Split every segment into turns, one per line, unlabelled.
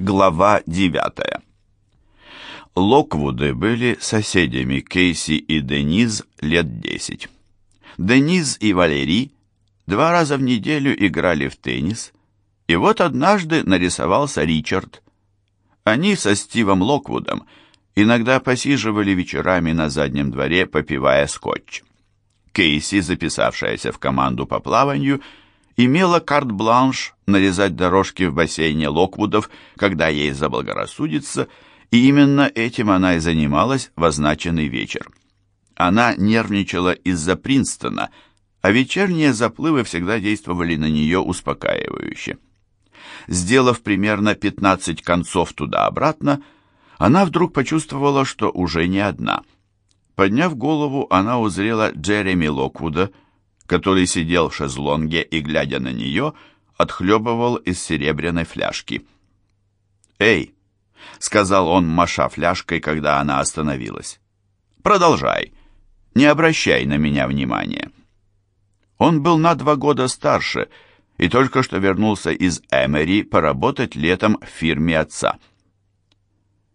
Глава 9. Локвуды были соседями Кейси и Дениз лет 10. Дениз и Валерий два раза в неделю играли в теннис, и вот однажды нарисовался Ричард. Они со Стивом Локвудом иногда посиживали вечерами на заднем дворе, попивая скотч. Кейси, записавшаяся в команду по плаванию, имела карт-бланш нарезать дорожки в бассейне Локвудов, когда ей заблагорассудится, и именно этим она и занималась в означенный вечер. Она нервничала из-за Принстона, а вечерние заплывы всегда действовали на нее успокаивающе. Сделав примерно 15 концов туда-обратно, она вдруг почувствовала, что уже не одна. Подняв голову, она узрела Джереми Локвуда, который сидел в шезлонге и, глядя на нее, отхлебывал из серебряной фляжки. «Эй!» — сказал он, маша фляжкой, когда она остановилась. «Продолжай. Не обращай на меня внимания». Он был на два года старше и только что вернулся из Эмери поработать летом в фирме отца.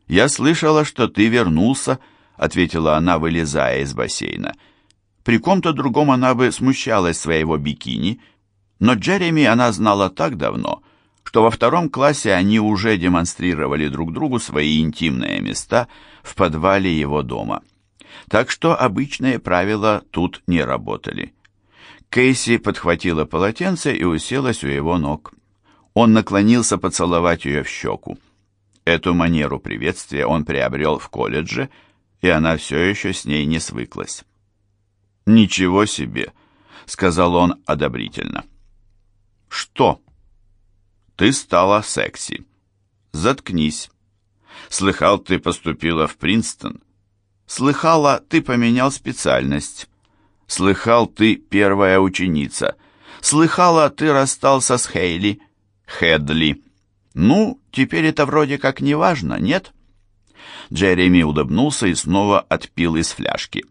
«Я слышала, что ты вернулся», — ответила она, вылезая из бассейна. — при ком-то другом она бы смущалась своего бикини, но Джереми она знала так давно, что во втором классе они уже демонстрировали друг другу свои интимные места в подвале его дома. Так что обычные правила тут не работали. Кейси подхватила полотенце и уселась у его ног. Он наклонился поцеловать ее в щеку. Эту манеру приветствия он приобрел в колледже, и она все еще с ней не свыклась. «Ничего себе!» — сказал он одобрительно. «Что?» «Ты стала секси. Заткнись. Слыхал, ты поступила в Принстон. Слыхала, ты поменял специальность. Слыхал, ты первая ученица. Слыхала, ты расстался с Хейли. Хедли. Ну, теперь это вроде как не важно, нет?» Джереми улыбнулся и снова отпил из фляжки.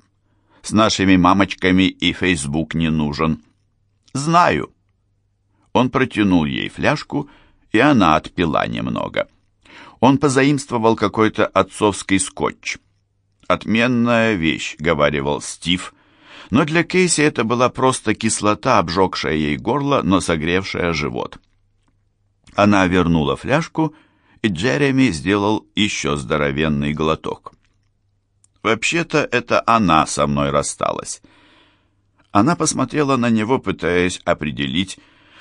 С нашими мамочками и Фейсбук не нужен. Знаю. Он протянул ей фляжку, и она отпила немного. Он позаимствовал какой-то отцовский скотч. «Отменная вещь», — говаривал Стив, но для Кейси это была просто кислота, обжегшая ей горло, но согревшая живот. Она вернула фляжку, и Джереми сделал еще здоровенный глоток. Вообще-то это она со мной рассталась. Она посмотрела на него, пытаясь определить,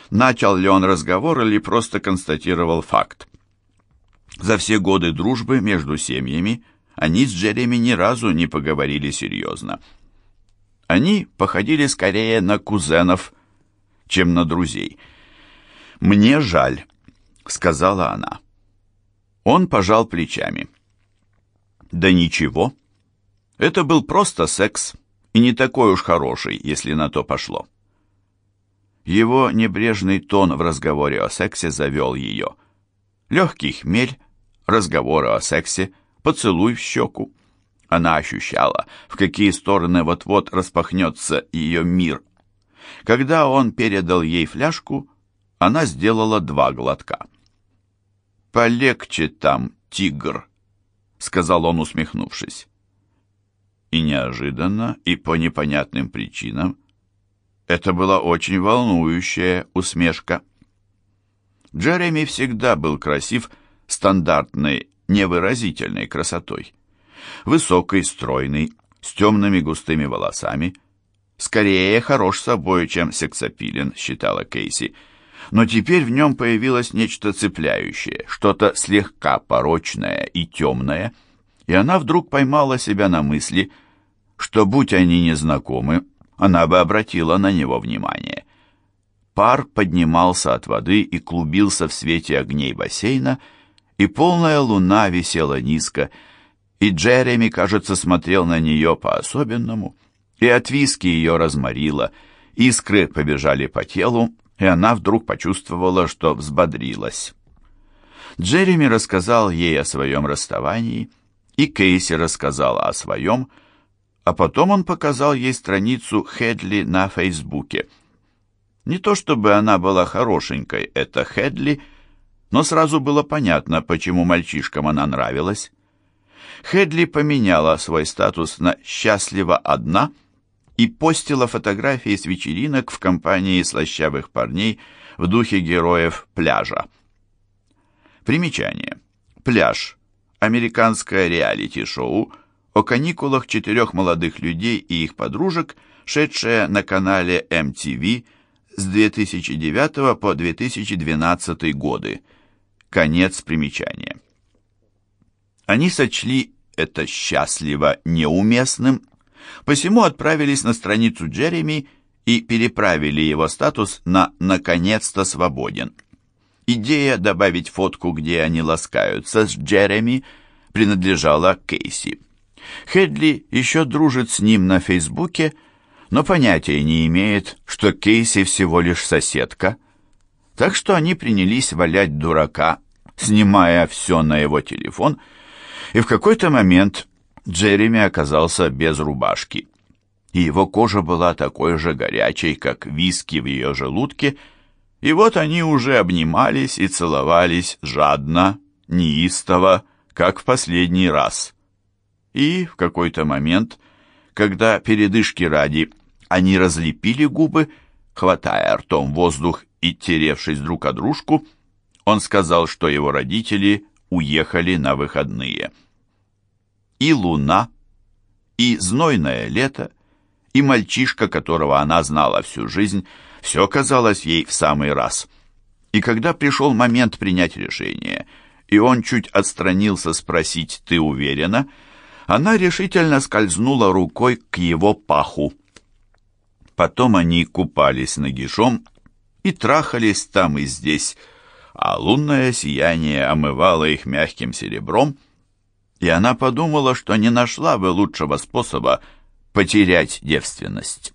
начал ли он разговор или просто констатировал факт. За все годы дружбы между семьями они с Джереми ни разу не поговорили серьезно. Они походили скорее на кузенов, чем на друзей. «Мне жаль», — сказала она. Он пожал плечами. «Да ничего», это был просто секс, и не такой уж хороший, если на то пошло. Его небрежный тон в разговоре о сексе завел ее. Легкий хмель, разговоры о сексе, поцелуй в щеку. Она ощущала, в какие стороны вот-вот распахнется ее мир. Когда он передал ей фляжку, она сделала два глотка. «Полегче там, тигр», — сказал он, усмехнувшись и неожиданно, и по непонятным причинам. Это была очень волнующая усмешка. Джереми всегда был красив стандартной, невыразительной красотой. Высокий, стройный, с темными густыми волосами. Скорее хорош собой, чем сексапилен, считала Кейси. Но теперь в нем появилось нечто цепляющее, что-то слегка порочное и темное – и она вдруг поймала себя на мысли, что, будь они незнакомы, она бы обратила на него внимание. Пар поднимался от воды и клубился в свете огней бассейна, и полная луна висела низко, и Джереми, кажется, смотрел на нее по-особенному, и от виски ее разморило, искры побежали по телу, и она вдруг почувствовала, что взбодрилась. Джереми рассказал ей о своем расставании, и Кейси рассказала о своем, а потом он показал ей страницу Хедли на Фейсбуке. Не то чтобы она была хорошенькой, это Хедли, но сразу было понятно, почему мальчишкам она нравилась. Хедли поменяла свой статус на «счастлива одна» и постила фотографии с вечеринок в компании слащавых парней в духе героев пляжа. Примечание. Пляж. Американское реалити-шоу о каникулах четырех молодых людей и их подружек, шедшее на канале MTV с 2009 по 2012 годы. Конец примечания. Они сочли это счастливо неуместным, посему отправились на страницу Джереми и переправили его статус на «наконец-то свободен». Идея добавить фотку, где они ласкаются с Джереми, принадлежала Кейси. Хедли еще дружит с ним на Фейсбуке, но понятия не имеет, что Кейси всего лишь соседка. Так что они принялись валять дурака, снимая все на его телефон, и в какой-то момент Джереми оказался без рубашки. И его кожа была такой же горячей, как виски в ее желудке, и вот они уже обнимались и целовались жадно, неистово, как в последний раз. И в какой-то момент, когда передышки ради они разлепили губы, хватая ртом воздух и теревшись друг о дружку, он сказал, что его родители уехали на выходные. И луна, и знойное лето, и мальчишка, которого она знала всю жизнь, все казалось ей в самый раз. И когда пришел момент принять решение, и он чуть отстранился спросить «ты уверена?», она решительно скользнула рукой к его паху. Потом они купались нагишом и трахались там и здесь, а лунное сияние омывало их мягким серебром, и она подумала, что не нашла бы лучшего способа потерять девственность.